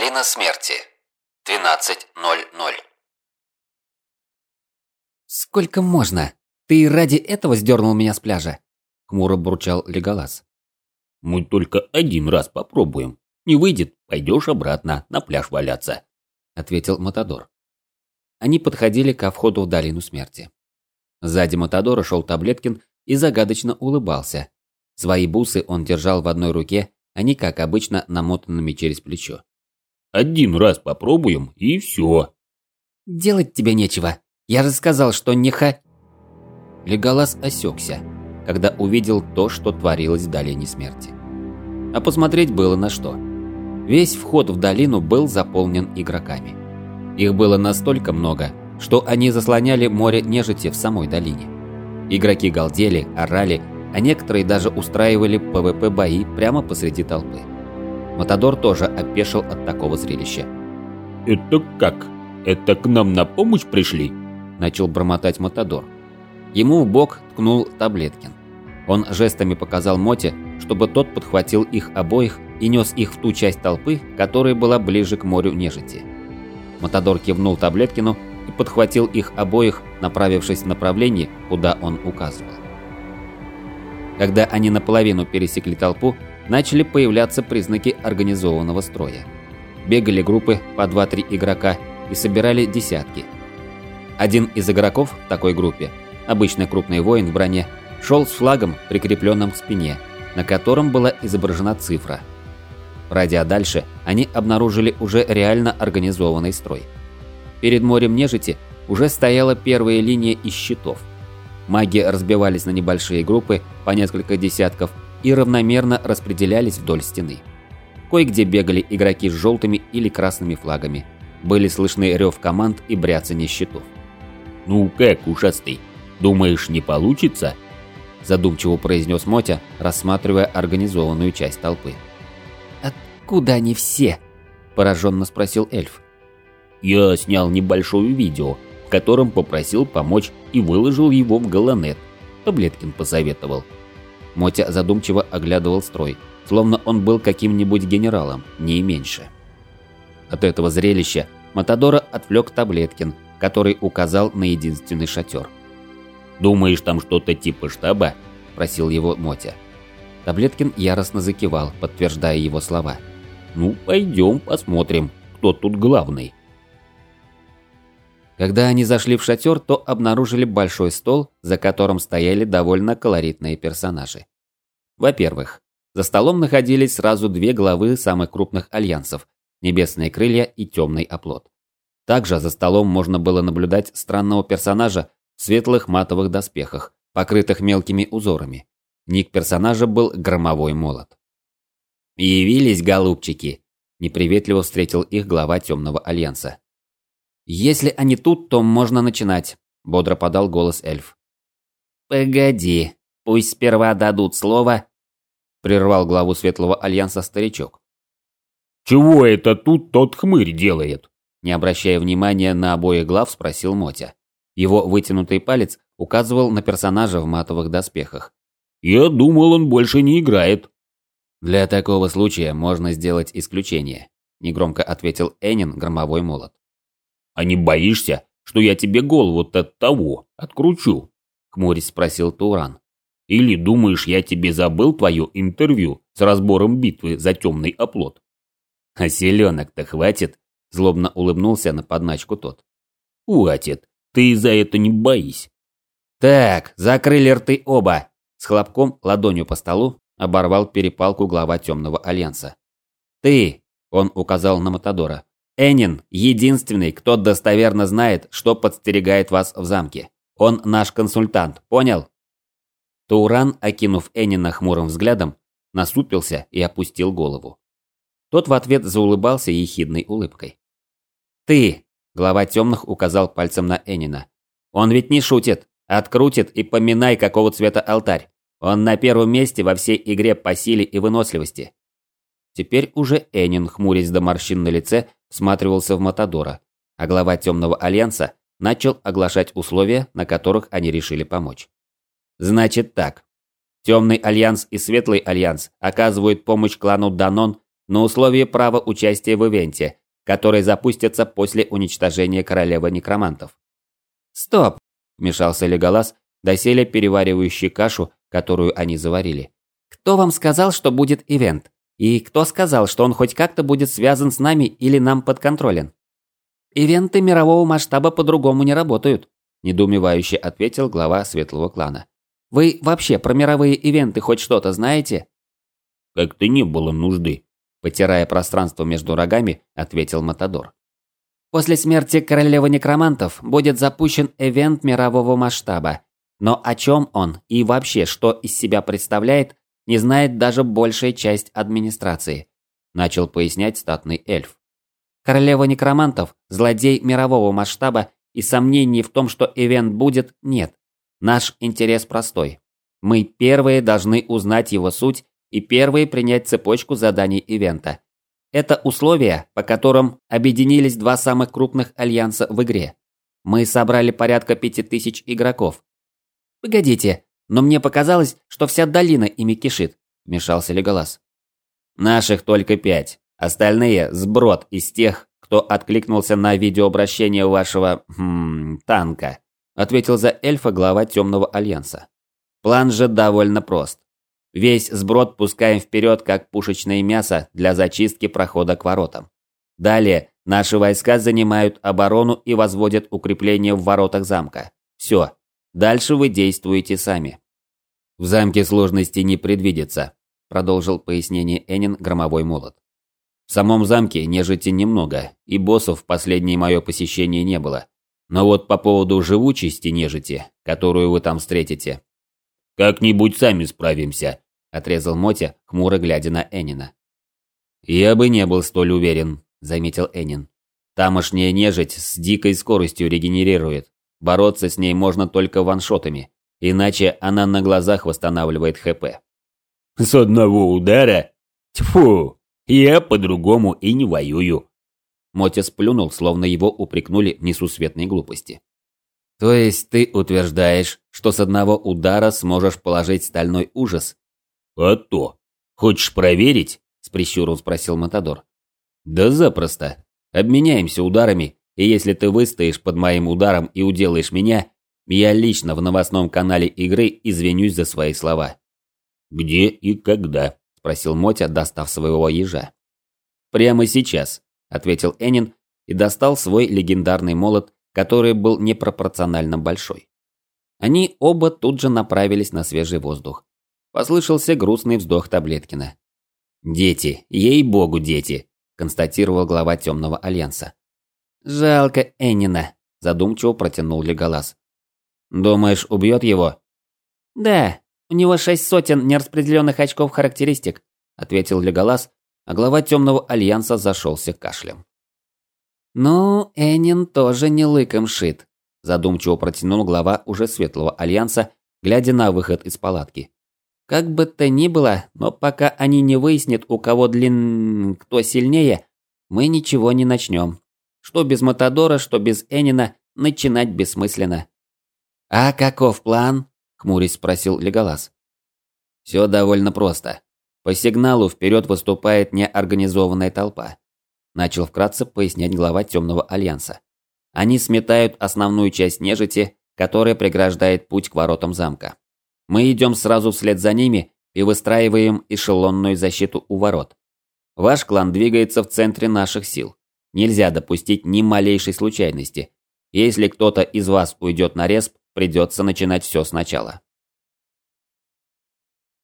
Долина смерти. 12.00. «Сколько можно? Ты ради этого сдернул меня с пляжа?» — хмуро бурчал Леголас. «Мы только один раз попробуем. Не выйдет, пойдешь обратно на пляж валяться», — ответил Матадор. Они подходили ко входу в Долину смерти. Сзади Матадора шел Таблеткин и загадочно улыбался. Свои бусы он держал в одной руке, не как обычно намотанными через плечо. «Один раз попробуем, и все». «Делать тебе нечего. Я же сказал, что не ха...» Леголас осекся, когда увидел то, что творилось в Долине Смерти. А посмотреть было на что. Весь вход в долину был заполнен игроками. Их было настолько много, что они заслоняли море нежити в самой долине. Игроки галдели, орали, а некоторые даже устраивали ПВП-бои прямо посреди толпы. Матадор тоже опешил от такого зрелища. «Это как? Это к нам на помощь пришли?» Начал бормотать Матадор. Ему в бок ткнул Таблеткин. Он жестами показал Моте, чтобы тот подхватил их обоих и нес их в ту часть толпы, которая была ближе к морю нежити. Матадор кивнул Таблеткину и подхватил их обоих, направившись в направлении, куда он указывал. Когда они наполовину пересекли толпу, начали появляться признаки организованного строя. Бегали группы по 2-3 игрока и собирали десятки. Один из игроков в такой группе, обычный крупный воин в броне, шел с флагом, прикрепленным к спине, на котором была изображена цифра. Пройдя дальше, они обнаружили уже реально организованный строй. Перед морем нежити уже стояла первая линия из щитов. Маги разбивались на небольшие группы по несколько десятков и равномерно распределялись вдоль стены. Кое-где бегали игроки с желтыми или красными флагами. Были слышны рев команд и бряцание щитов. «Ну как, ушастый, думаешь, не получится?» Задумчиво произнес Мотя, рассматривая организованную часть толпы. «Откуда они все?» – пораженно спросил эльф. «Я снял небольшое видео, в котором попросил помочь и выложил его в Галанет. Таблеткин посоветовал». Мотя задумчиво оглядывал строй, словно он был каким-нибудь генералом, не меньше. От этого зрелища Матадора отвлек Таблеткин, который указал на единственный шатер. «Думаешь, там что-то типа штаба?» – просил его Мотя. Таблеткин яростно закивал, подтверждая его слова. «Ну, пойдем посмотрим, кто тут главный». Когда они зашли в шатер, то обнаружили большой стол, за которым стояли довольно колоритные персонажи. Во-первых, за столом находились сразу две главы самых крупных альянсов – Небесные крылья и Темный оплот. Также за столом можно было наблюдать странного персонажа в светлых матовых доспехах, покрытых мелкими узорами. Ник персонажа был Громовой молот. «Явились, голубчики!» – неприветливо встретил их глава Темного альянса. «Если они тут, то можно начинать», – бодро подал голос эльф. «Погоди, пусть сперва дадут слово», – прервал главу Светлого Альянса старичок. «Чего это тут тот хмырь делает?» Не обращая внимания на обоих глав, спросил Мотя. Его вытянутый палец указывал на персонажа в матовых доспехах. «Я думал, он больше не играет». «Для такого случая можно сделать исключение», – негромко ответил Энин громовой молот. А не боишься, что я тебе голову-то того откручу?» — хмурясь спросил Туран. «Или думаешь, я тебе забыл твое интервью с разбором битвы за темный оплот?» «А селенок-то хватит?» — злобно улыбнулся на подначку тот. «Хватит, ты за это не боись». «Так, закрыли рты оба!» С хлопком ладонью по столу оборвал перепалку глава Темного Альянса. «Ты!» — он указал на Матадора. Энин – единственный, кто достоверно знает, что подстерегает вас в замке. Он наш консультант, понял?» Тауран, окинув Энина хмурым взглядом, насупился и опустил голову. Тот в ответ заулыбался ехидной улыбкой. «Ты!» – глава темных указал пальцем на Энина. «Он ведь не шутит. Открутит и поминай, какого цвета алтарь. Он на первом месте во всей игре по силе и выносливости. Теперь уже Энин, хмурясь до морщин на лице, всматривался в Матадора, а глава Темного Альянса начал оглашать условия, на которых они решили помочь. Значит так. Темный Альянс и Светлый Альянс оказывают помощь клану Данон на условии права участия в ивенте, который запустится после уничтожения королевы некромантов. «Стоп!» – вмешался Леголас, доселе переваривающий кашу, которую они заварили. «Кто вам сказал, что будет ивент? И кто сказал, что он хоть как-то будет связан с нами или нам подконтролен?» «Ивенты мирового масштаба по-другому не работают», – недоумевающе ответил глава Светлого клана. «Вы вообще про мировые ивенты хоть что-то знаете?» «Как-то не было нужды», – потирая пространство между рогами, ответил Матадор. «После смерти королевы некромантов будет запущен ивент мирового масштаба. Но о чем он и вообще что из себя представляет, не знает даже большая часть администрации», – начал пояснять статный эльф. Королева некромантов – злодей мирового масштаба, и сомнений в том, что ивент будет, нет. Наш интерес простой. Мы первые должны узнать его суть и первые принять цепочку заданий ивента. Это условия, по которым объединились два самых крупных альянса в игре. Мы собрали порядка пяти тысяч игроков. Погодите, но мне показалось, что вся долина ими кишит, вмешался Леголас. Наших только пять. Остальные – сброд из тех, кто откликнулся на видеообращение вашего... Хм, танка», – ответил за эльфа глава Темного Альянса. «План же довольно прост. Весь сброд пускаем вперед, как пушечное мясо для зачистки прохода к воротам. Далее наши войска занимают оборону и возводят укрепления в воротах замка. Все. Дальше вы действуете сами». «В замке сложностей не предвидится», – продолжил пояснение Энин Громовой Молот. В самом замке нежити немного, и боссов в последнее мое посещение не было. Но вот по поводу живучести нежити, которую вы там встретите. «Как-нибудь сами справимся», – отрезал Мотя, хмуро глядя на Энина. «Я бы не был столь уверен», – заметил Энин. «Тамошняя нежить с дикой скоростью регенерирует. Бороться с ней можно только ваншотами, иначе она на глазах восстанавливает ХП». «С одного удара? Тьфу!» Я по-другому и не воюю. Мотя сплюнул, словно его упрекнули в несусветной глупости. То есть ты утверждаешь, что с одного удара сможешь положить стальной ужас? А то. Хочешь проверить? С прищуром спросил Матадор. Да запросто. Обменяемся ударами, и если ты выстоишь под моим ударом и уделаешь меня, я лично в новостном канале игры извинюсь за свои слова. Где и когда? – спросил Мотя, достав своего ежа. «Прямо сейчас», – ответил Энин и достал свой легендарный молот, который был непропорционально большой. Они оба тут же направились на свежий воздух. Послышался грустный вздох Таблеткина. «Дети, ей-богу, дети!» – констатировал глава Темного Альянса. «Жалко Эннина», – задумчиво протянул Леголас. «Думаешь, убьет его?» «Да, у него шесть сотен нераспределенных очков характеристик, ответил Леголас, а глава Темного Альянса зашелся кашлем. Ну, Энин тоже не лыком шит, задумчиво протянул глава уже Светлого Альянса, глядя на выход из палатки. Как бы то ни было, но пока они не выяснят, у кого длин... кто сильнее, мы ничего не начнем. Что без Матадора, что без Энина, начинать бессмысленно. А каков план? хмурясь спросил Леголас. Все довольно просто. По сигналу вперед выступает неорганизованная толпа. Начал вкратце пояснять глава Темного Альянса. Они сметают основную часть нежити, которая преграждает путь к воротам замка. Мы идем сразу вслед за ними и выстраиваем эшелонную защиту у ворот. Ваш клан двигается в центре наших сил. Нельзя допустить ни малейшей случайности. Если кто-то из вас уйдет на респ, придется начинать все сначала.